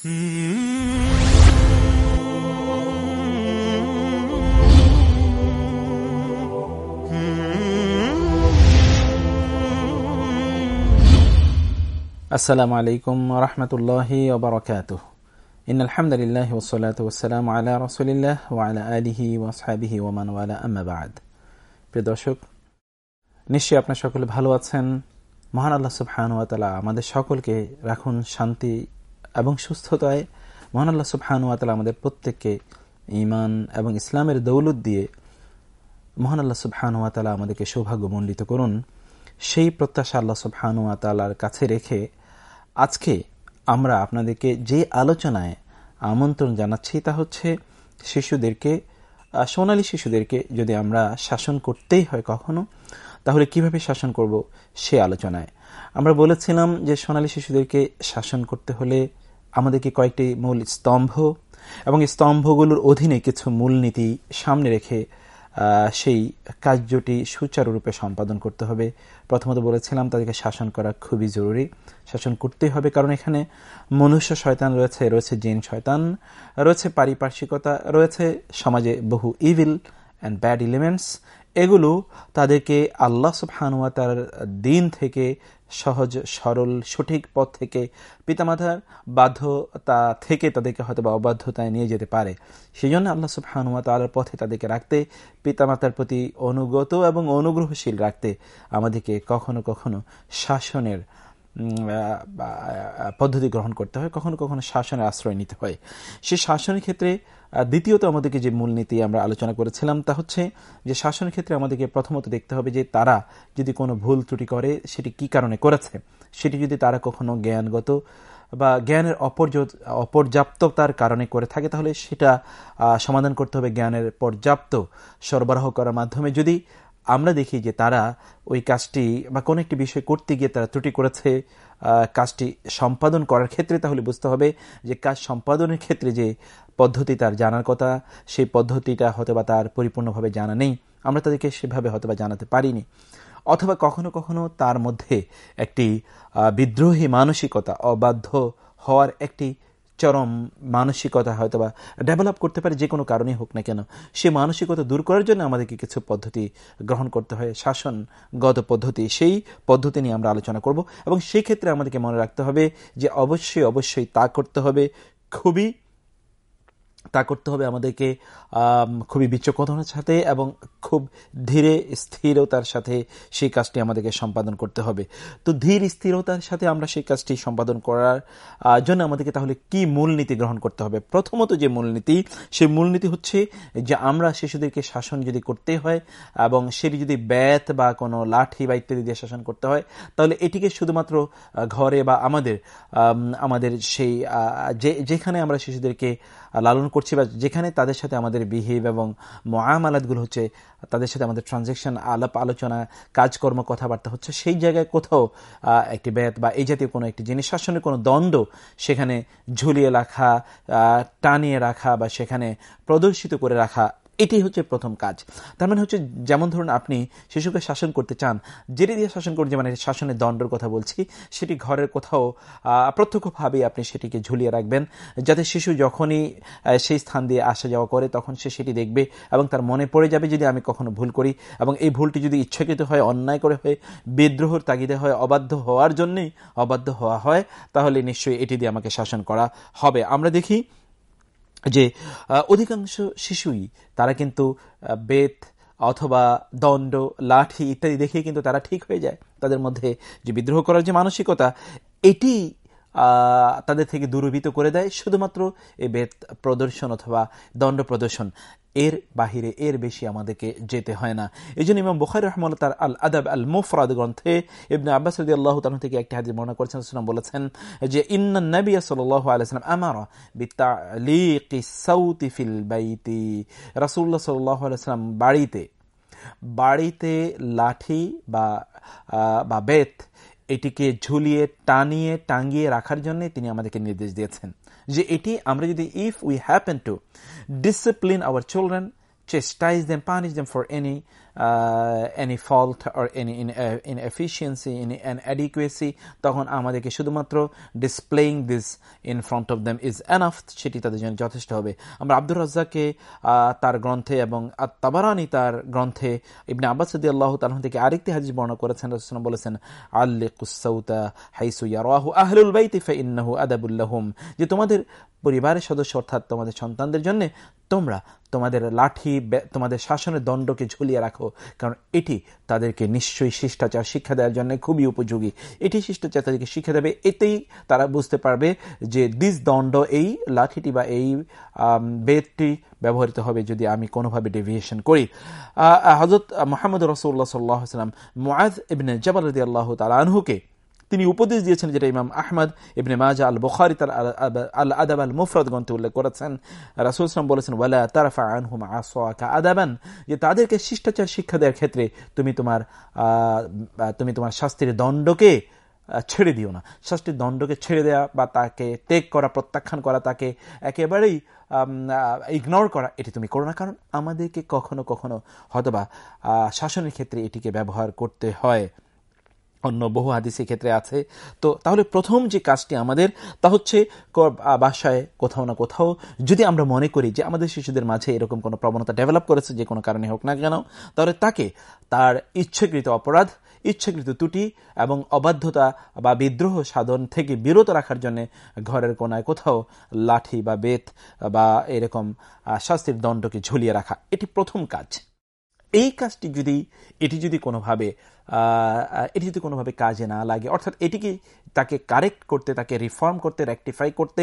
আসসালামু আলাইকুম রহমতুল্লাহি ওবরাকাতুহ ইন আলহামদুলিল্লাহ ওসলাত ওসালাম আলা রসুলিল্লাহ ওয়ালা আলিহি ওয়াসহাবিহি ওমান ওয়ালা। আম্মাবাদ প্রিয় দর্শক, নিশ্চয়ই আপনার সকলে ভালো আছেন। মহান আল্লাহ সুবহান ওয়াতালা আমাদের সকলকে রাখুন শান্তি এবং সুস্থতায়, মহান আল্লাহ সুবহান ওয়াতালা আমাদের প্রত্যেককে ইমান এবং ইসলামের দৌলত দিয়ে মহান আল্লাহ সুবহান ওয়াতালা আমাদেরকে সৌভাগ্যমণ্ডিত করুন। সেই প্রত্যাশা আল্লাহ সুবহান ওয়াতালার কাছে রেখে আজকে আমরা আপনাদেরকে যে আলোচনায় আমন্ত্রণ জানাচ্ছি তা হচ্ছে শিশুদেরকে সোনালী শিশুদেরকে যদি আমরা শাসন করতেই হয় কখনো তাহলে কীভাবে শাসন করব সে আলোচনায়? আমরা বলেছিলাম যে সোনালী শিশুদেরকে শাসন করতে হলে আমাদেরকে কয়েকটি মূল স্তম্ভ এবং স্তম্ভগুলোর অধীনে কিছু মূলনীতি সামনে রেখে সেই কার্যটি সুচারুরূপে সম্পাদন করতে হবে। প্রথমত বলেছিলাম তাদেরকে শাসন করা খুবই জরুরি। শাসন করতেই হবে কারণ এখানে মনুষ্য শয়তান রয়েছে রয়েছে জিন শয়তান, রয়েছে পারিপার্শ্বিকতা, রয়েছে সমাজে বহু ইভিল অ্যান্ড ব্যাড এলিমেন্টস এগুলো তাদেরকে আল্লাহ সুবহানুয়া তার দিন থেকে সহজ, সরল, সঠিক পথ থেকে পিতামাতার বাধ্যতা থেকে তাদেরকে হয়তো বা অবাধ্যতায় নিয়ে যেতে পারে। সেই জন্য আল্লাহ সুবহানুয়া পথে তাদেরকে রাখতে, পিতামাতার প্রতি অনুগত এবং অনুগ্রহশীল রাখতে আমাদেরকে কখনো কখনো শাসনের পদ্ধতি গ্রহণ করতে হয়, কখনো কখনো শাসনের আশ্রয় নিতে হয়। সে শাসনের ক্ষেত্রে দ্বিতীয়ত আমাদেরকে যে মূলনীতি আমরা আলোচনা করেছিলাম তা হচ্ছে যে শাসনের ক্ষেত্রে আমাদেরকে প্রথমত দেখতে হবে যে তারা যদি কোনো ভুল ত্রুটি করে, সেটি কি কারণে করেছে? সেটি যদি তারা কখনো জ্ঞানগত বা জ্ঞানের অপর্য, অপর্যাপ্ততার কারণে করে থাকে, তাহলে সেটা সমাধান করতে হবে জ্ঞানের পর্যাপ্ত সরবরাহ করার মাধ্যমে। যদি আমরা দেখি যে তারা ওই কাজটি বা কোনো একটি বিষয় করতে গিয়ে তারা ত্রুটি করেছে কাজটি সম্পাদন করার ক্ষেত্রে, তাহলে বুঝতে হবে যে কাজ সম্পাদনের ক্ষেত্রে যে পদ্ধতি তার জানার কথা, সেই পদ্ধতিটা হয়তো বা তার পরিপূর্ণভাবে জানা নেই। আমরা তাদেরকে সেভাবে হয়তো বা জানাতে পারিনি। অথবা কখনো কখনো তার মধ্যে একটি বিদ্রোহী মানসিকতা অবাধ্য হওয়ার একটি চরম মানসিকতা হয়তো বা ডেভেলপ করতে পারে, যে কোনো কারণেই হোক না কেন। সে মানসিকতা দূর করার জন্য আমাদেরকে কিছু পদ্ধতি গ্রহণ করতে হয়, শাসনগত পদ্ধতি, সেই পদ্ধতি নিয়ে আমরা আলোচনা করব এবং সেই ক্ষেত্রে আমাদেরকে মনে রাখতে হবে যে অবশ্যই অবশ্যই তা করতে হবে। খুবই তা করতে হবে। আমাদেরকে খুবই বিচক্ষণতার সাথে এবং খুব ধীরে স্থিরতার সাথে সেই কাজটি আমাদেরকে সম্পাদন করতে হবে। তো ধীর স্থিরতার সাথে আমরা সেই কাজটি সম্পাদন করার জন্য আমাদেরকে তাহলে কি মূলনীতি গ্রহণ করতে হবে? প্রথমত যে মূলনীতি সেই মূলনীতি হচ্ছে যে আমরা শিশুদেরকে শাসন যদি করতে হয় এবং সেটি যদি ব্যাত বা কোনো লাঠি বা ইত্যাদি দিয়ে শাসন করতে হয়, তাহলে এটিকে শুধুমাত্র ঘরে বা আমাদের আমাদের সেই যেখানে আমরা শিশুদেরকে লালন করছি বা যেখানে তাদের সাথে আমাদের বিহেভ এবং মহামালাতগুলো হচ্ছে তাদের সাথে আমাদের ট্রানজেকশন আলাপ, আলোচনা, কাজকর্ম, কথাবার্তা হচ্ছে, সেই জায়গায় কোথাও একটি ব্যাত বা এই জাতীয় কোনো একটি জিনিস, শাসনের কোনো দ্বন্দ্ব সেখানে ঝুলিয়ে রাখা টানিয়ে রাখা বা সেখানে প্রদর্শিত করে রাখা এটি হচ্ছে প্রথম কাজ। তার মানে হচ্ছে যেমন ধরুন আপনি শিশুকে শাসন করতে চান, যেটি দিয়ে শাসন করছে মানে শাসনের দণ্ডের কথা বলছি, সেটি ঘরের কোথাও প্রত্যক্ষভাবে আপনি সেটিকে ঝুলিয়ে রাখবেন, যাতে শিশু যখনই সেই স্থান দিয়ে আসা যাওয়া করে, তখন সে সেটি দেখবে এবং তার মনে পড়ে যাবে যদি আমি কখনো ভুল করি এবং এই ভুলটি যদি ইচ্ছাকৃত হয়, অন্যায় করে হয়, বিদ্রোহর তাগিদে হয়, অবাধ্য হওয়ার জন্যই অবাধ্য হওয়া হয়, তাহলে নিশ্চয়ই এটি দিয়ে আমাকে শাসন করা হবে। আমরা দেখি যে অধিকাংশ শিশুই তারা কিন্তু বেত অথবা দণ্ড, লাঠি ইত্যাদি দেখে কিন্তু তারা ঠিক হয়ে যায়। তাদের মধ্যে যে বিদ্রোহ করার যে মানসিকতা, এটি তাদের থেকে দূরভীত করে দেয়। শুধুমাত্র এই বেত প্রদর্শন অথবা দণ্ড প্রদর্শন। এর বাহিরে এর বেশি আমাদেরকে যেতে হয় না। এই জন্য ইমাম বুখারি রহমান তার আল আদাব আল মুফরাদ গ্রন্থে ইবনে আব্বাস রদি আল্লাহ তালু থেকে একটি হাদিস বর্ণনা করেছেন সাল্লাম বলেছেন যে, ইন্না নবী সাল্লাল্লাহু আলাইহি সাল্লাম আমারা বিতালিকি সাউতি ফিল বাইতি। রাসূলুল্লাহ সাল্লাল্লাহু আলাইহি সাল্লাম বাড়িতে বাড়িতে লাঠি বা বা বেত এটিকে ঝুলিয়ে, টানিয়ে, টাঙ্গিয়ে রাখার জন্য তিনি আমাদেরকে নির্দেশ দিয়েছেন। যে এটি আমরা যদি if we happen to discipline our children chastise them, punish them for any any fault or any inefficiency in an adequacy তখন আমাদেরকে শুধুমাত্র displaying this in front of them is enough সেটি তাদের জন্য যথেষ্ট হবে। আমরা আব্দুর রাজ্জাককে তার গ্রন্থে এবং তাবারানি তার গ্রন্থে ইবনে আব্বাস সদি আল্লাহ তালন থেকে আরেকটি হাজির বর্ণনা করেছেন রসুলাম বলেছেন আল্লে কুসৌতা হাইসু ইয়ারাহু আহলুল বাইতি ফা ইন্নাহু আদাবুল্লাহুম যে তোমাদের পরিবারের সদস্য অর্থাৎ তোমাদের সন্তানদের জন্য তোমরা তোমাদের লাঠি তোমাদের শাসনের দণ্ডকে ঝুলিয়ে রাখো। কারণ এটি তাদেরকে নিশ্চয়ই শিষ্টাচার, শিক্ষা দেওয়ার জন্য খুবই উপযোগী। এটি শিষ্টাচার তাদেরকে শিক্ষা দেবে, এতেই তারা বুঝতে পারবে যে দিস দণ্ড, এই লাঠিটি বা এই বেদটি ব্যবহৃত হবে যদি আমি কোনোভাবে ডেভিয়েশন করি। হজরত মোহাম্মদ রসুল্লাহ সাল্লাহ সাল্লাম মোয়াজ ইবনে জবাল আল্লাহ তালাহুকে তিনি উপদেশ দিয়েছেন যেটা ইমাম আহমদ ইবনে মাজা আল বখারি তার আল আদাব আল মুফরদ গ্রন্থে উল্লেখ করেছেন। রাসুল ইসলাম বলেছেন, ওয়ালা তারফা আনহুম আসোয়াকা আদাবান। যে তাদেরকে শিষ্টাচার শিক্ষা দেওয়ার ক্ষেত্রে তুমি তোমার তুমি তোমার শাস্তির দণ্ডকে ছেড়ে দিও না। শাস্তির দণ্ডকে ছেড়ে দেওয়া বা তাকে ত্যাগ করা, প্রত্যাখ্যান করা, তাকে একেবারেই ইগনোর করা, এটি তুমি করো না। কারণ আমাদেরকে কখনো কখনো হয়তোবা শাসনের ক্ষেত্রে এটিকে ব্যবহার করতে হয়। অন্য বহু হাদিসের ক্ষেত্রে আছে। তো তাহলে প্রথম যে কাজটি আমাদের, তা হচ্ছে বাসায় কোথাও না কোথাও যদি আমরা মনে করি যে আমাদের শিশুদের মাঝে এরকম কোনো প্রবণতা ডেভেলপ করেছে যে কোনো কারণে হোক না কেন, তাহলে তাকে তার ইচ্ছাকৃত অপরাধ, ইচ্ছাকৃত ত্রুটি এবং অবাধ্যতা বা বিদ্রোহ সাধন থেকে বিরত রাখার জন্য ঘরের কোনায় কোথাও লাঠি বা বেত বা এরকম শাস্তির দণ্ডকে ঝুলিয়ে রাখা, এটি প্রথম কাজ। এই কাজটি যদি, এটি যদি কোনোভাবে এটি যদি কোনোভাবে কাজে না লাগে, অর্থাৎ এটিকে তাকে কারেক্ট করতে, তাকে রিফর্ম করতে রেকটিফাই করতে,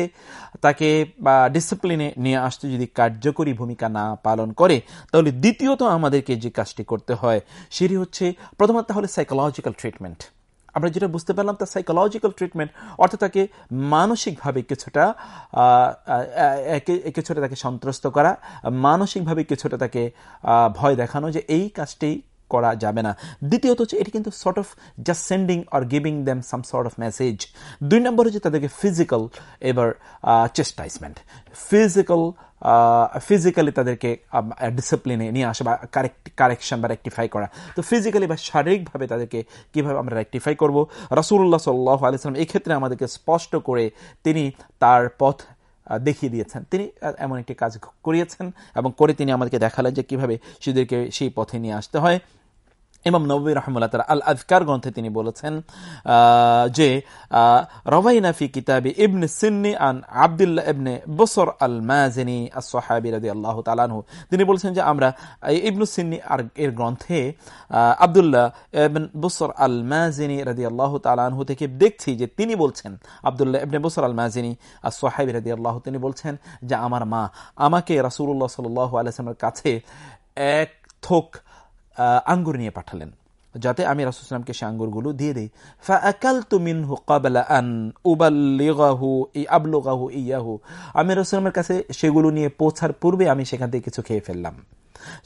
তাকে, বা ডিসিপ্লিনে নিয়ে আসতে যদি কার্যকরী ভূমিকা না পালন করে, তাহলে দ্বিতীয়ত আমাদেরকে যে কাজটি করতে হয়, সেটি হচ্ছে প্রথমত তাহলে সাইকোলজিক্যাল ট্রিটমেন্ট আমরা যেটা বুঝতে পারলাম, তার সাইকোলজিক্যাল ট্রিটমেন্ট অর্থাৎ তাকে মানসিকভাবে কিছুটা কিছুটা তাকে সন্ত্রস্ত করা, মানসিকভাবে কিছুটা তাকে ভয় দেখানো যে এই কাজটি করা যাবে না। দ্বিতীয়ত হচ্ছে এটি কিন্তু sort of just sending or giving them some sort of message দুই নম্বর হচ্ছে তাদেরকে ফিজিক্যাল এবার চেস্টাইজমেন্ট ফিজিক্যাল ফিজিক্যালি তাদেরকে ডিসিপ্লিনে নিয়ে আসা বা কারেক্ট কারেকশন বা রেক্টিফাই করা। তো ফিজিক্যালি বা শারীরিকভাবে তাদেরকে কীভাবে আমরা রেক্টিফাই করব? রাসুল্লাহ সাল্লাহ আলিয়াল্লাম এই ক্ষেত্রে আমাদেরকে স্পষ্ট করে তিনি তার পথ দেখিয়ে দিয়েছেন। তিনি এমন একটি কাজ করিয়েছেন এবং করে তিনি আমাদেরকে দেখালেন যে কীভাবে শিশুদেরকে সেই পথে নিয়ে আসতে হয়। ইমাম নবী রহমুল্লাহ তার আল আজকার গ্রন্থে তিনি বলেছেন যে রবাইনাফি কিতাবি ইবনে সিন্নি আন আবদুল্লাহ ইবনে বসর আল মাজিনী আসহাবি রাদি আল্লাহ তালানহু তিনি বলেছেন যে, আমরা ইবনু সিন্নি আর এর গ্রন্থে আবদুল্লাহ ইবন বসর আল মাজিনী রাদি আল্লাহ তালানহু থেকে দেখছি যে তিনি বলছেন, আবদুল্লাহ ইবনে বসর আল মাজিনী আসহাবি রাদি আল্লাহ তিনি বলছেন যে, আমার মা আমাকে রাসুল্লাহ সাল আলাইসলামের কাছে এক থোক আঙ্গুর নিয়ে পাঠালেন, যাতে আমি রাসুলামকে সে আঙ্গুরগুলো দিয়ে দিই। ফাকাল তুমিনহু কাবলা আন উবাল্লিগাহু ই ইয়াহু। আমি রসুলামের কাছে সেগুলো নিয়ে পৌঁছার পূর্বে আমি সেখান থেকে কিছু খেয়ে ফেললাম।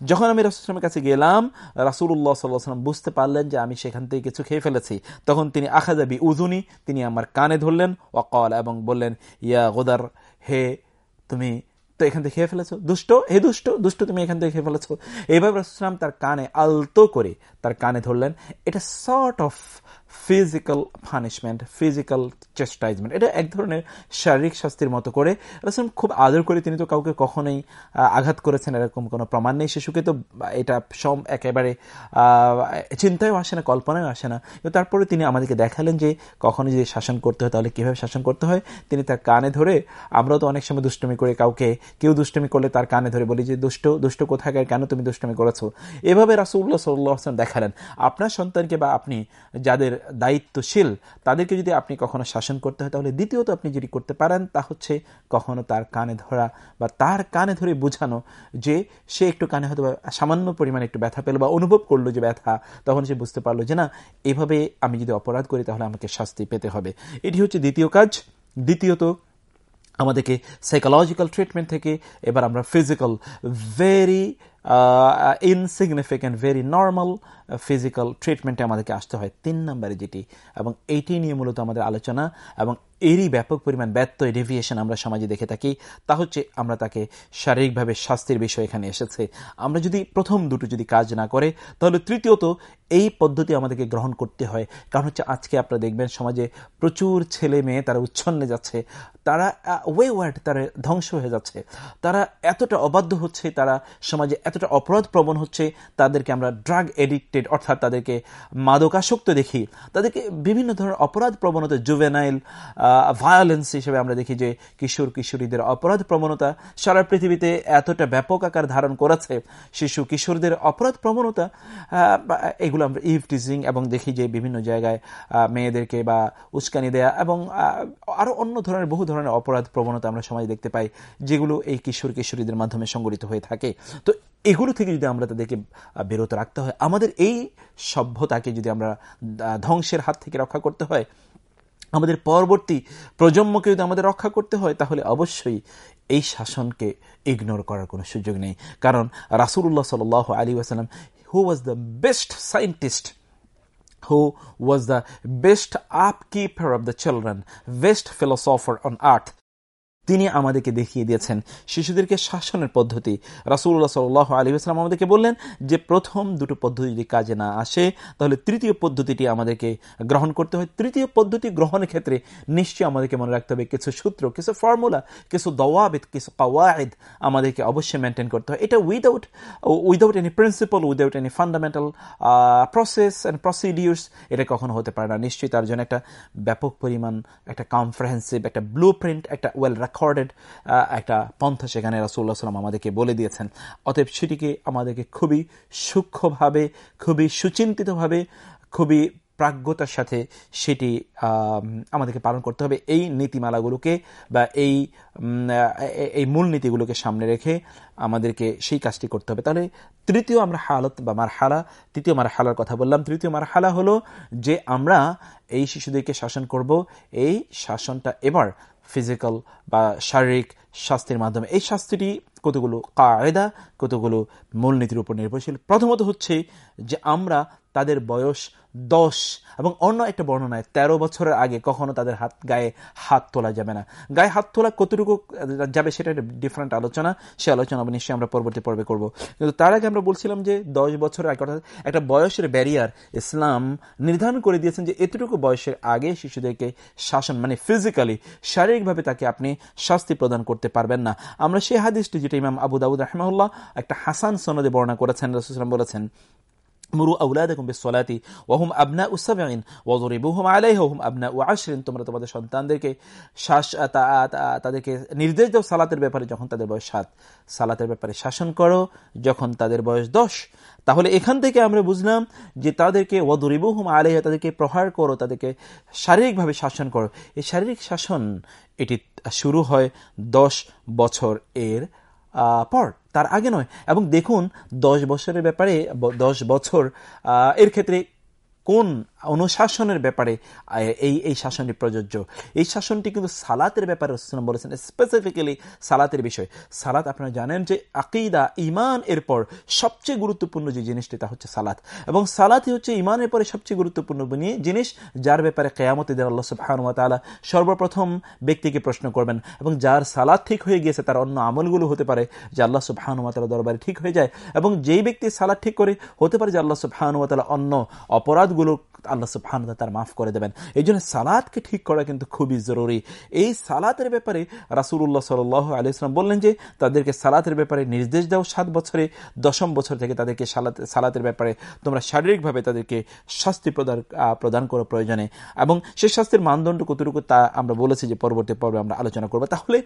যখন আমি রাসুলামের কাছে গেলাম রাসুল্লাহ সাল্লাম বুঝতে পারলেন যে আমি সেখান থেকে কিছু খেয়ে ফেলেছি। তখন তিনি আখাজাবি উজুনি তিনি আমার কানে ধরলেন ওয়াকাল এবং বললেন, ইয়া গোদার, হে তুমি তো এখান থেকে খেয়ে ফেলেছো? দুষ্ট? হে দুষ্ট? দুষ্ট তুমি এখান থেকে খেয়ে ফেলেছো। এইভাবে রসুলাম তার কানে আলতো করে তার কানে ধরলেন। এটা sort of physical punishment physical chastisement এটা এক ধরনের শারীরিক শাস্তির মতো করে রসুন খুব আদর করে তিনি তো কাউকে কখনোই আঘাত করেছেন এরকম কোনো প্রমাণ নেই। শিশুকে তো এটা সম একেবারে চিন্তায়ও আসে না কল্পনায় আসে না। তারপরে তিনি আমাদেরকে দেখালেন যে কখনো যদি শাসন করতে হয় তাহলে কীভাবে শাসন করতে হয়। তিনি তার কানে ধরে, আমরাও তো অনেক সময় দুষ্টমি করে কাউকে, কেউ দুষ্টমি করলে তার কানে ধরে বলি যে, দুষ্ট দুষ্ট কোথায় কেন তুমি দুষ্টমি করেছ? এভাবে রাসুল্লাহ সাল্লাহ আসলাম দেখালেন। আপনার সন্তানকে বা আপনি যাদের দায়িত্বশীল, তাদেরকে যদি আপনি কখনো শাসন করতে হয়, তাহলে দ্বিতীয়ত আপনি যদি করতে পারেন, তা হচ্ছে কখনো তার কানে ধরা বা তার কানে ধরে বোঝানো যে সে একটু কানে হয়তো সামান্য পরিমাণে একটু ব্যথা পেল বা অনুভব করল যে ব্যথা, তখন সে বুঝতে পারল যে না, এভাবে আমি যদি অপরাধ করি, তাহলে আমাকে শাস্তি পেতে হবে। এটি হচ্ছে দ্বিতীয় কাজ। দ্বিতীয়ত আমাদেরকে সাইকোলজিক্যাল ট্রিটমেন্ট থেকে এবার আমরা physical very insignificant very normal physical ট্রিটমেন্টে আমাদেরকে আসতে হয়। তিন নম্বরে যেটি, এবং এইটি নিয়ে মূলত আমাদের আলোচনা, এবং এরই ব্যাপক পরিমাণ ব্যত্যয় ডেভিয়েশন আমরা সমাজে দেখে থাকি। তা হচ্ছে আমরা তাকে শারীরিকভাবে শাস্তির বিষয় এখানে এসেছে। আমরা যদি প্রথম দুটো যদি কাজ না করে, তাহলে তৃতীয়ত এই পদ্ধতি আমাদেরকে গ্রহণ করতে হয়। কারণ হচ্ছে আজকে আপনারা দেখবেন সমাজে প্রচুর ছেলে মেয়ে তারা উচ্ছন্নে যাচ্ছে। তারা ওয়ে ওয়ার্ড তারা ধ্বংস হয়ে যাচ্ছে। তারা এতটা অবাধ্য হচ্ছে, তারা সমাজে এতটা অপরাধ প্রবণ হচ্ছে, তাদেরকে আমরা ড্রাগ এডিক্টেড অর্থাৎ তাদেরকে মাদকাসক্ত দেখি। তাদেরকে বিভিন্ন ধরনের অপরাধ প্রবণতা জুভেনাইল ভায়োলেন্স হিসেবে আমরা দেখি যে কিশোর কিশোরীদের অপরাধ প্রবণতা সারা পৃথিবীতে এতটা ব্যাপক আকার ধারণ করেছে। শিশু কিশোরদের অপরাধ প্রবণতা এগুলো আমরা ইভ টিজিং এবং দেখি যে বিভিন্ন জায়গায় মেয়েদেরকে বা উস্কানি দেয়া এবং আরও অন্য ধরনের, বহু ধরনের অপরাধ প্রবণতা আমরা সমাজে দেখতে পাই, যেগুলো এই কিশোর কিশোরীদের মাধ্যমে সংগঠিত হয়ে থাকে। তো এগুলো থেকে যদি আমরা তাদেরকে বিরত রাখতে হয়, আমাদের এই সভ্যতাকে যদি আমরা ধ্বংসের হাত থেকে রক্ষা করতে হয় আমাদের পরবর্তী প্রজন্মকে যদি আমাদের রক্ষা করতে হয় তাহলে অবশ্যই এই শাসনকে ইগনোর করার কোনো সুযোগ নেই। কারণ রাসুল্লাহ সাল আলী আসালাম who was the best scientist was the best best upkeeper of the children, best philosopher on earth. তিনি আমাদেরকে দেখিয়ে দিয়েছেন। শিশুদেরকে শাসনের পদ্ধতি। রাসুল্লাহ সাল আলী আসলাম আমাদেরকে বললেন যে, প্রথম দুটো পদ্ধতি যদি কাজে না আসে, তাহলে তৃতীয় পদ্ধতিটি আমাদেরকে গ্রহণ করতে হয়। তৃতীয় পদ্ধতি গ্রহণের ক্ষেত্রে নিশ্চয়ই আমাদেরকে মনে রাখতে হবে কিছু সূত্র, কিছু ফর্মুলা কিছু দওয়াবিদ, কিছু কাওয়ায়দ আমাদেরকে অবশ্যই মেনটেন করতে হয়। এটা without without any principle without any fundamental process and procedures এটা কখনো হতে পারে না। নিশ্চয়ই তার জন্য একটা ব্যাপক পরিমাণ, একটা কমপ্রেহেন্সিভ একটা ব্লু প্রিন্ট একটা ওয়েল রেকর্ডেড একটা পন্থা সেখানে রাসুল্লাহ সাল্লাম আমাদেরকে বলে দিয়েছেন। অতএব সেটিকে আমাদেরকে খুবই সূক্ষ্মভাবে, খুবই সুচিন্তিতভাবে, খুবই প্রাজ্ঞতার সাথে সেটি আমাদেরকে পালন করতে হবে। এই নীতিমালাগুলোকে বা এই এই মূল নীতিগুলোকে সামনে রেখে আমাদেরকে সেই কাজটি করতে হবে। তাহলে তৃতীয় আমরা হালত বা মার হালা তৃতীয় মার হালার কথা বললাম। তৃতীয় মার হালা হলো যে আমরা এই শিশুদেরকে শাসন করব। এই শাসনটা এবার ফিজিক্যাল বা শারীরিক শাস্তির মাধ্যমে। এই শাস্তিটি কতগুলো কায়দা, কতগুলো মূলনীতির উপর নির্ভরশীল? প্রথমত হচ্ছে যে আমরা তাদের বয়স দশ এবং অন্য একটা বর্ণনায় ১৩ বছরের আগে কখনো তাদের হাত গায়ে হাত তোলা যাবে না। গায়ে হাত তোলা কতটুকু যাবে সেটা একটা ডিফারেন্ট আলোচনা। সে আলোচনা নিশ্চয়ই আমরা পরবর্তী পর্বে করব। কিন্তু তার আগে আমরা বলছিলাম যে দশ বছরের আগে, অর্থাৎ একটা বয়সের ব্যারিয়ার ইসলাম নির্ধারণ করে দিয়েছেন যে এতটুকু বয়সের আগে শিশুদেরকে শাসন মানে ফিজিক্যালি শারীরিকভাবে তাকে আপনি শাস্তি প্রদান করতে পারবেন না। আমরা সেই হাদিসটি, যেটা ইমাম আবু রহমাউল্লাহ একটা হাসান সনদে বর্ণনা করেছেন রসুলাম বলেছেন মুরু আউলাদাকুম বিসসালাতি ওয়াহুম আবনাউ সাবঈন ওয়াযরিবুহুম আলাইহা ওয়াহুম আবনাউ আশরিন তোমরা তোমাদের সন্তানদেরকে শ্বাস তাদেরকে নির্দেশ দাও সালাতের ব্যাপারে যখন তাদের বয়স সাত। সালাতের ব্যাপারে শাসন করো যখন তাদের বয়স দশ। তাহলে এখান থেকে আমরা বুঝলাম যে তাদেরকে ওয়াদরিবুহুম আলাইহা, তাদেরকে প্রহার করো, তাদেরকে শারীরিকভাবে শাসন করো। এই শারীরিক শাসন, এটি শুরু হয় দশ বছর এর পর। তার আগে নয়। এবং দেখুন দশ বছরের ব্যাপারে দশ বছর এর ক্ষেত্রে কোন অনুশাসনের ব্যাপারে এই এই শাসনটি প্রযোজ্য। এই শাসনটি কিন্তু সালাতের ব্যাপারে রসুলাম বলেছেন স্পেসিফিক্যালি সালাতের বিষয়। সালাত, আপনারা জানেন যে আকিদা ইমান এরপর সবচেয়ে গুরুত্বপূর্ণ যে জিনিসটি, তা হচ্ছে সালাত। এবং সালাতই হচ্ছে ইমানের পরে সবচেয়ে গুরুত্বপূর্ণ জিনিস, যার ব্যাপারে কেয়ামতে দেন আল্লাহ সুবাহানুয়া সর্বপ্রথম ব্যক্তিকে প্রশ্ন করবেন। এবং যার সালাদ ঠিক হয়ে গিয়েছে, তার অন্য আমলগুলো হতে পারে যে আল্লাহ সুবাহানুয়া তালা দরবারে ঠিক হয়ে যায়। এবং যেই ব্যক্তি সালাদ ঠিক করে, হতে পারে যে আল্লাহ সুবাহানুয়া তালা অন্য অপরাধগুলো আল্লাহ সুবহান তার মাফ করে দেবেন। এই জন্য সালাদকে ঠিক করা কিন্তু খুবই জরুরি। এই সালাতের ব্যাপারে রাসুল্লাহ সাল আলিয়াল্লাম বললেন যে, তাদেরকে সালাতের ব্যাপারে নির্দেশ দাও সাত বছরে, দশম বছর থেকে তাদেরকে সালাতের ব্যাপারে তোমরা শারীরিকভাবে তাদেরকে শাস্তি প্রদান প্রদান করা প্রয়োজনে। এবং সেই শাস্তির মানদণ্ড কতটুকু তা আমরা বলেছি যে পরবর্তী পর্বে আমরা আলোচনা করব। তাহলে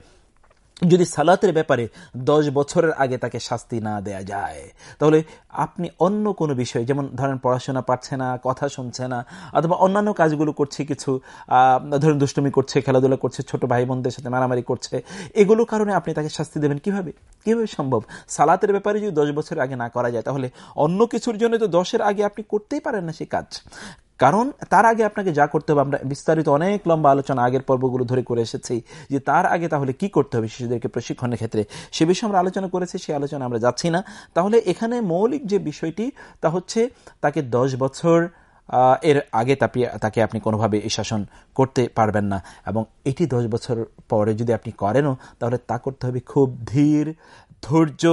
যদি সালাতের ব্যাপারে দশ বছরের আগে তাকে শাস্তি না দেয়া যায়, তাহলে আপনি অন্য কোনো বিষয়ে, যেমন ধরেন পড়াশোনা পারছে না, কথা শুনছে না, অথবা অন্যান্য কাজগুলো করছে কিছু ধরেন দুষ্টমি করছে, খেলাধুলা করছে, ছোট ভাই বোনদের সাথে মারামারি করছে এগুলোর কারণে আপনি তাকে শাস্তি দেবেন কীভাবে? কীভাবে সম্ভব? সালাতের ব্যাপারে যদি দশ বছরের আগে না করা যায়, তাহলে অন্য কিছুর জন্য তো দশের আগে আপনি করতেই পারেন না সেই কাজ। কারণ তার আগে আপনাকে যা করতে হবে, আমরা বিস্তারিত অনেক লম্বা আলোচনা আগের পর্বগুলো ধরে করে এসেছি যে তার আগে তাহলে কি করতে হবে শিশুদেরকে প্রশিক্ষণের ক্ষেত্রে? সে বিষয়ে আমরা আলোচনা করেছি সেই আলোচনা আমরা যাচ্ছি না। তাহলে এখানে মৌলিক যে বিষয়টি, তা হচ্ছে তাকে দশ বছর এর আগে তাকে আপনি কোনোভাবে এই শাসন করতে পারবেন না। এবং এটি দশ বছর পরে যদি আপনি করেনও, তাহলে তা করতে হবে খুব ধীর, ধৈর্য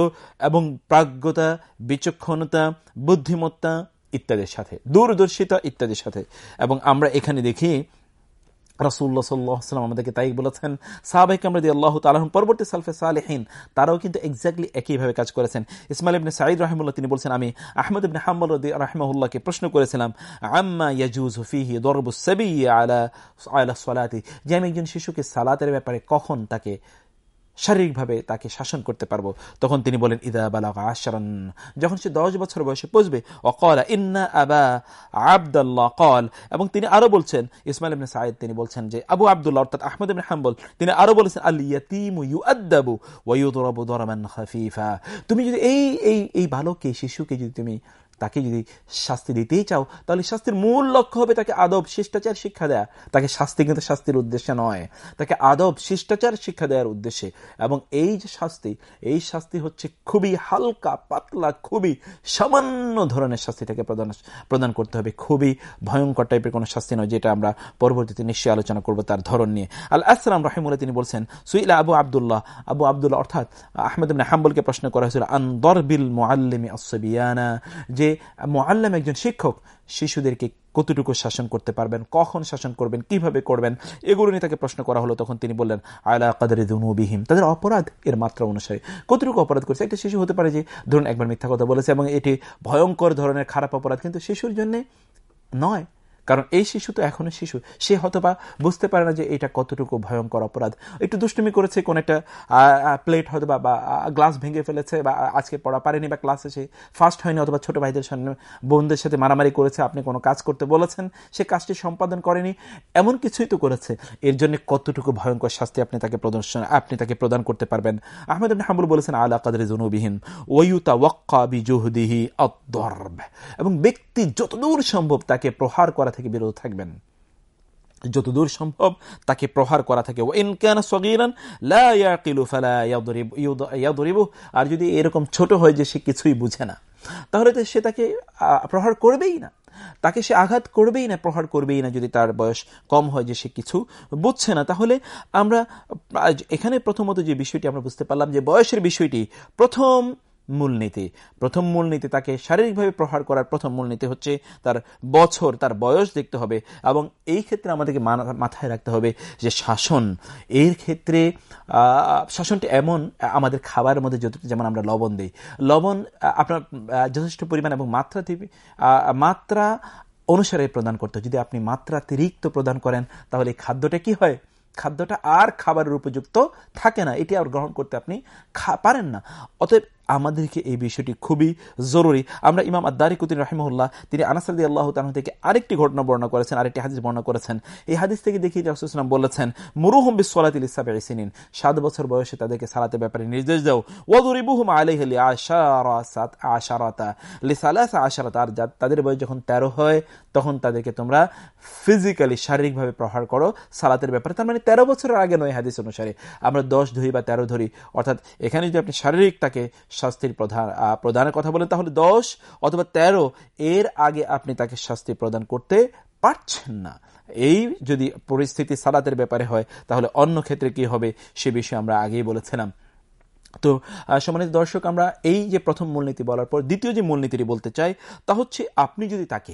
এবং প্রাজ্ঞতা, বিচক্ষণতা, বুদ্ধিমত্তা ইত্যাদির সাথে, দূরদর্শিতা ইত্যাদির সাথে। এবং আমরা এখানে দেখি রাসুল্লাহ সাল্লাহাম আমাদেরকে তাই বলেছেন সাহাবাই কামরাদি আল্লাহ তালাহম পরবর্তী সালফে সালেহীন, তারাও কিন্তু এক্স্যাক্টলি একইভাবে কাজ করেছেন। ইসমাইল ইবনে সাঈদ রহমুল্লাহ তিনি বলছেন, আমি আহমদ ইবনে হাম্মদ রদি রহমাউল্লাহকে প্রশ্ন করেছিলাম, আম্মা ইয়াজুজ হুফিহি দরবুসবি আলা আলা সলাতি? যে আমি একজন শিশুকে সালাতের ব্যাপারে কখন তাকে শারীরিকভাবে তাকে শাসন করতে পারব। তখন তিনি বলেন, ইদা বালাগ আশরান। যখন সে দশ বছর বয়সে পৌঁছবে, অকল, ইন্না আবা আবদাল্লাহ। কল, এবং তিনি আরও বলছেন, ইসমাইল ইবনে সাইদ তিনি বলছেন যে, আবু আবদুল্লাহ অর্থাৎ আহমদ ইবনে হাম্বল। তিনি আরও বলেছেন, আল ইয়াতিমু তুমি যদি এই এই এই শিশুকে যদি তুমি তাকে যদি শাস্তি দিতেই চাও, তাহলে শাস্তির মূল লক্ষ্য হবে তাকে আদব, শিষ্টাচার, শিক্ষা দেয়া। তাকে শাস্তি কিন্তু শাস্তির উদ্দেশ্যে নয়। তাকে আদব, শিষ্টাচার, শিক্ষা দেওয়ার উদ্দেশ্যে। এবং এই যে শাস্তি, এই শাস্তি হচ্ছে খুবই হালকা, পাতলা, খুবই সামান্য ধরনের শাস্তি তাকে প্রদান প্রদান করতে হবে। খুবই ভয়ঙ্কর টাইপের কোনো শাস্তি নয়, যেটা আমরা পরবর্তীতে নিশ্চয়ই আলোচনা করব তার ধরন নিয়ে। আল আসলাম রাহিমুল্লাহ, তিনি বলছেন, সুইলা আবু আবদুল্লাহ। আবু আবদুল্লাহ অর্থাৎ আহমেদ হাম্বলকে প্রশ্ন করা হয়েছিল আন্দর বিল মোয়াল্লিমি আসবিয়ানা যে মোয়াল্লাম একজন শিক্ষক, শিশুদেরকে কতটুকু শাসন করতে পারবেন, কখন শাসন করবেন, কীভাবে করবেন, এগুলো নিয়ে তাকে প্রশ্ন করা হলো তখন তিনি বললেন আয়লা কাদারে দুনুবিহীম। তাদের অপরাধ এর মাত্রা অনুসারে। কতটুকু অপরাধ করছে? একটা শিশু হতে পারে যে, ধরুন একবার মিথ্যা কথা বলেছে এবং এটি ভয়ঙ্কর ধরনের খারাপ অপরাধ, কিন্তু শিশুর জন্যে নয়। কারণ এই শিশু তো এখনও শিশু। সে হয়তো বা বুঝতে পারে না যে এটা কতটুকু ভয়ঙ্কর অপরাধ। একটু দুষ্টুমি করেছে কোন একটা প্লেট হয়তো বা গ্লাস ভেঙে ফেলেছে বা আজকে পড়া পারেনি বা ক্লাসে সে ফার্স্ট হয়নি অথবা ছোট ভাইদের সামনে বোনদের সাথে মারামারি করেছে, আপনি কোনো কাজ করতে বলেছেন, সে কাজটি সম্পাদন করেনি। এমন কিছুই তো করেছে। এর জন্য কতটুকু ভয়ঙ্কর শাস্তি আপনি তাকে প্রদর্শন, আপনি তাকে প্রদান করতে পারবেন। আহমেদ হামুল বলেছেন, আলা কাদের জনুবিহীন ওয়ুতা ওয়াক্কা বিজুহদিহি অদ্দর্ব এবং ব্যক্তি যতদূর সম্ভব তাকে প্রহার করা থেকে বিরত থাকবেন। যতদূর সম্ভব তাকে প্রহার করা থাকে। আর যদি এরকম ছোট হয় যে সে কিছুই বুঝে না, তাহলে তো সে তাকে প্রহার করবেই না। তাকে সে আঘাত করবেই না, প্রহার করবেই না যদি তার বয়স কম হয় যে সে কিছু বুঝছে না। তাহলে আমরা এখানে প্রথমত যে বিষয়টি আমরা বুঝতে পারলাম যে বয়সের বিষয়টি প্রথম মূলনীতি। প্রথম মূলনীতি তাকে শারীরিকভাবে প্রহার করার প্রথম মূলনীতি হচ্ছে তার বছর, তার বয়স দেখতে হবে এবং এই ক্ষেত্রে আমাদেরকে মাথায় রাখতে হবে যে শাসন, এর ক্ষেত্রে শাসনটি এমন, আমাদের খাবারের মধ্যে যেমন আমরা লবণ দিই। লবণ আপনার যথেষ্ট পরিমাণ এবং মাত্রা মাত্রা অনুসারে প্রদান করতে যদি আপনি মাত্রাতিরিক্ত প্রদান করেন, তাহলে খাদ্যটা কি হয়? খাদ্যটা আর খাবারের উপযুক্ত থাকে না। এটি আর গ্রহণ করতে আপনি পারেন না। অতএব আমাদেরকে এই বিষয়টি খুবই জরুরি। আমরা ইমাম আদারি কুদ্দিন রাহিমুল্লাহ তিনি আনাসাদি আল্লাহ তাহ থেকে আরেকটি ঘটনা বর্ণনা করেছেন, আরেকটি হাদিস বর্ণনা করেছেন। এই হাদিস থেকে দেখি রাসুলাম বলেছেন, মুরুহম বিসলাত ইসাবে সিনিন সাত বছর বয়সে তাদেরকে সালাতের ব্যাপারে নির্দেশ দাও। ওয়াদুরিবুহুম আলাইহি আশারাসাত আশারতা, লিসালাসা আশারাতা আর তাদের বয়স যখন তেরো হয়, তখন তাদেরকে তোমরা ফিজিক্যালি, শারীরিকভাবে প্রহার করো সালাতের ব্যাপারে। তার মানে তেরো বছরের আগে নয় হাদিস অনুসারে। আমরা দশ ধরি বা তেরো ধরি। অর্থাৎ এখানে যদি আপনি শারীরিক তাকে শাস্তির প্রধান প্রদানের কথা বলেন, তাহলে দশ অথবা ১৩ এর আগে আপনি তাকে শাস্তি প্রদান করতে পারছেন না। এই যদি পরিস্থিতি সালাতের ব্যাপারে হয়, তাহলে অন্য ক্ষেত্রে কি হবে সে বিষয়ে আমরা আগেই বলেছিলাম। তো সম্মানিত দর্শক, আমরা এই যে প্রথম মূলনীতি বলার পর দ্বিতীয় যে মূলনীতিটি বলতে চাই, তা হচ্ছে আপনি যদি তাকে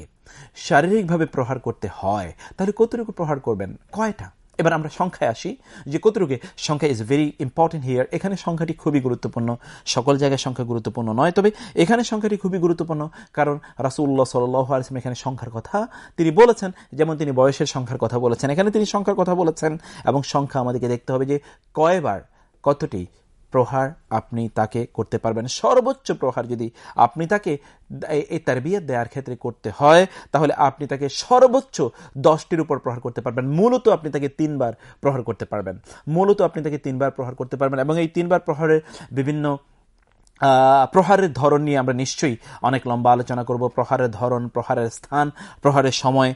শারীরিকভাবে প্রহার করতে হয়, তাহলে কতটুকু প্রহার করবেন? কয়টা? এবার আমরা সংখ্যায় আসি। যে কতটুকু? সংখ্যা ইজ ভেরি ইম্পর্টেন্ট হিয়ার এখানে সংখ্যাটি খুবই গুরুত্বপূর্ণ। সকল জায়গায় সংখ্যা গুরুত্বপূর্ণ নয়। তবে এখানে সংখ্যাটি খুবই গুরুত্বপূর্ণ কারণ রাসুল্লাহ সাল্লাম এখানে সংখ্যার কথা তিনি বলেছেন, যেমন তিনি বয়সের সংখ্যার কথা বলেছেন। এখানে তিনি সংখ্যার কথা বলেছেন এবং সংখ্যা আমাদেরকে দেখতে হবে যে কয়বার কতটি প্রহার আপনি তাকে করতে পারবেন। সর্বোচ্চ প্রহার যদি আপনি তাকে এই তারবিয়ত দেওয়ার ক্ষেত্রে করতে হয়, তাহলে আপনি তাকে সর্বোচ্চ দশটির উপর প্রহার করতে পারবেন। মূলত আপনি তাকে তিনবার প্রহার করতে পারবেন। মূলত আপনি তাকে তিনবার প্রহার করতে পারবেন এবং এই তিনবার প্রহারের বিভিন্ন প্রহারের ধরন নিয়ে আমরা নিশ্চয়ই অনেক লম্বা আলোচনা করব। প্রহারের ধরন, প্রহারের স্থান, প্রহারের সময়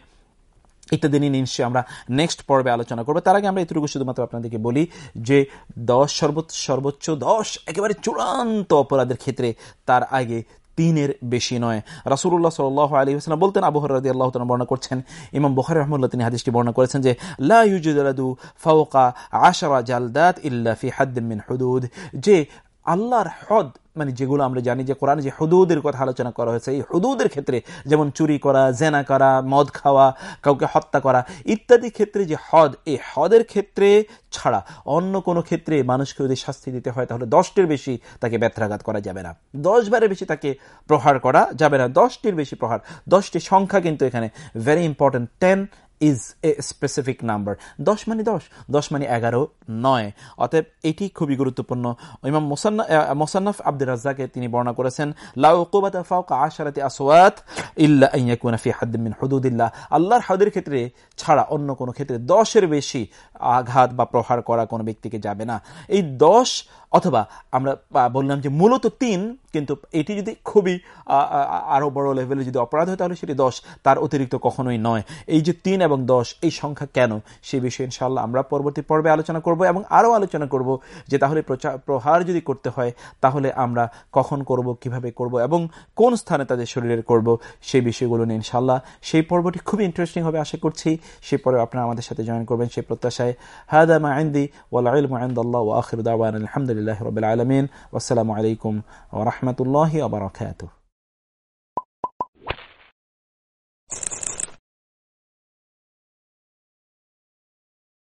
ইত্যাদি নিয়ে নিশ্চয়ই আমরা নেক্সট পর্বে আলোচনা করব। তার আগে আমরা এতটুকু শুধুমাত্র আপনাদেরকে বলি যে দশ সর্বোচ্চ সর্বোচ্চ দশ একেবারে চূড়ান্ত অপরাধের ক্ষেত্রে তার আগে তিনের বেশি নয়। রাসুল্লাহ সাল আলী হাসলাম বলতেন, আবু আল্লাহ বর্ণনা করছেন, ইমাম বখারি রহমুল্লাহ তিনি হাদিসটি বর্ণনা করেছেন যে, লা ইউজুদু ফাওকা আশারা জালদাত ইল্লা ফি হাদ্দিন হুদুদ যে আল্লাহর হদ মানে যেগুলো আমরা জানি যে কোরআন যে হুদুদের কথা আলোচনা করা হয়েছে, এই হুদুদের ক্ষেত্রে যেমন চুরি করা, জেনা করা, মদ খাওয়া, কাউকে হত্যা করা ইত্যাদি ক্ষেত্রে যে হদ, এই হদের ক্ষেত্রে ছাড়া অন্য কোনো ক্ষেত্রে মানুষকে যদি শাস্তি দিতে হয়, তাহলে দশটির বেশি তাকে ব্যত্রাঘাত করা যাবে না। দশ বারের বেশি তাকে প্রহার করা যাবে না। দশটির বেশি প্রহার, দশটি সংখ্যা কিন্তু এখানে very important ten is a specific number দশ মানে দশ দশ মানে এগারো, নয়। অতএব এটি খুবই গুরুত্বপূর্ণ। ইমাম মোসান্নফ আব্দুল রাজ্জাকে তিনি বর্ণনা করেছেন লাউকুবাত ফাওকা আশারাতি আসওয়াত ইল্লা ইয়াকুনা ফি হাদ্দিন হুদুদিল্লাহ। আল্লাহর হাদের ক্ষেত্রে ছাড়া অন্য কোনো ক্ষেত্রে দশের বেশি আঘাত বা প্রহার করা কোনো ব্যক্তিকে যাবে না। এই দশ অথবা আমরা বললাম যে মূলত তিন, কিন্তু এটি যদি খুবই আরও বড় লেভেলে যদি অপরাধ হয়, তাহলে সেটি দশ, তার অতিরিক্ত কখনোই নয়। এই যে তিন এবং দশ, এই সংখ্যা কেন? সে বিষয়ে ইনশাল্লাহ আমরা পরবর্তী পর্বে আলোচনা করব এবং আরও আলোচনা করব যে তাহলে প্রহার যদি করতে হয়, তাহলে আমরা কখন করব, কীভাবে করব এবং কোন স্থানে তাদের শরীরের করব সেই বিষয়গুলো নিয়ে ইনশাল্লাহ সেই পর্বটি খুবই ইন্টারেস্টিং হবে আশা করছি। সে পরে আপনারা আমাদের সাথে জয়েন করবেন সেই প্রত্যাশায়। হায়দা মাইন্দি ওয়াল আলম ও আখির দাওয়ান আলহামদুলিল্লাহ। لله رب العالمين والسلام عليكم ورحمة الله وبركاته.